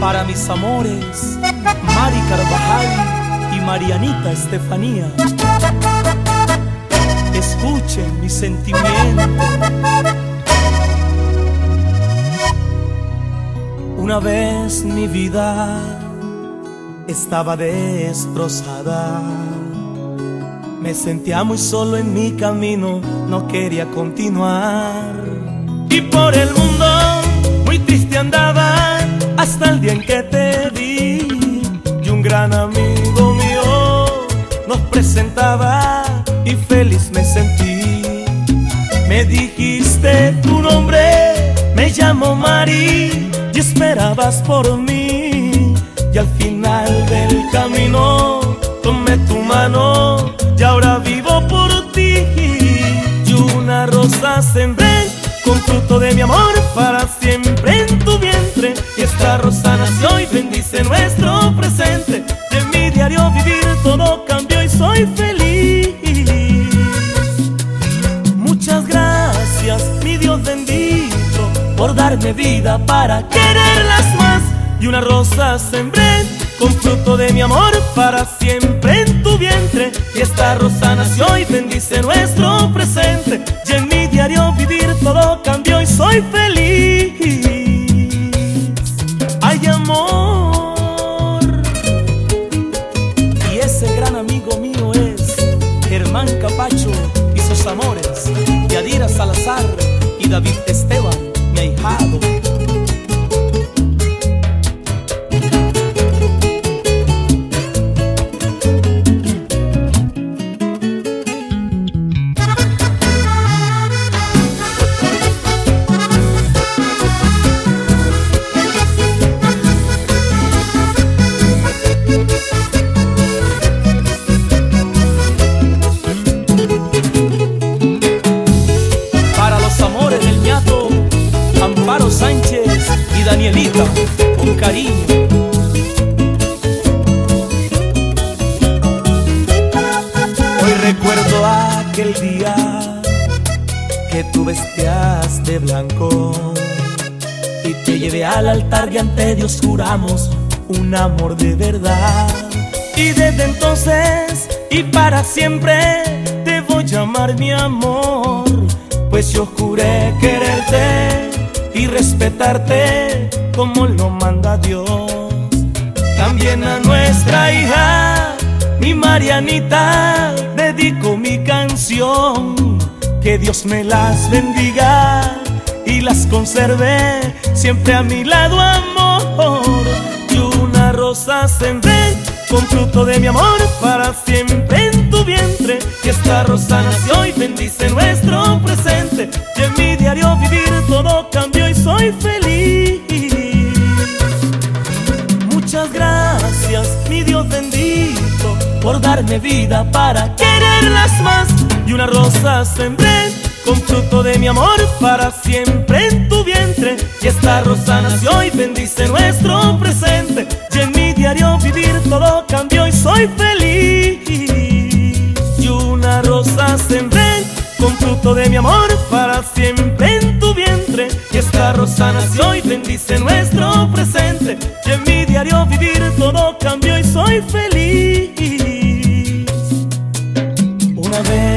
Para mis amores, Mari Carvajal y Marianita Estefanía. Escuchen mi sentimiento. Una vez mi vida estaba destrozada. Me sentía muy solo en mi camino, no quería continuar. Y por el mundo muy triste andaba y feliz me sentí. Me dijiste tu nombre, me llamo Mari y esperabas por mí. Y al final del camino tomé tu mano y ahora vivo por ti. Y una rosa sembré con fruto de mi amor para siempre en tu vientre. Y esta rosa nació y bendice nuestro presente. Darme vida para quererlas más. Y una rosa sembré con fruto de mi amor para siempre en tu vientre. Y esta rosa nació y bendice nuestro presente. Y en mi diario vivir todo cambió y soy feliz. Hay amor. Y ese gran amigo mío es Germán Capacho y sus amores. Yadira Salazar y David Esteban, Hoy recuerdo aquel día que tú vestías de blanco y te llevé al altar y ante Dios juramos un amor de verdad. Y desde entonces y para siempre te voy a llamar mi amor, pues yo juré quererte y respetarte como lo manda Dios. También a nuestra hija, mi Marianita, dedico mi canción. Que Dios me las bendiga y las conserve siempre a mi lado, amor. Y una rosa sembré con fruto de mi amor para siempre en tu vientre. Y esta rosa nació y bendice nuestro darme vida para quererlas más. Y una rosa sembré con fruto de mi amor para siempre en tu vientre. Y esta rosa nació y bendice nuestro presente. Y en mi diario vivir todo cambió y soy feliz. Y una rosa sembré con fruto de mi amor para siempre en tu vientre. Y esta rosa nació y bendice nuestro presente. Y en mi diario vivir todo cambió y soy feliz. primavera.